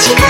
間違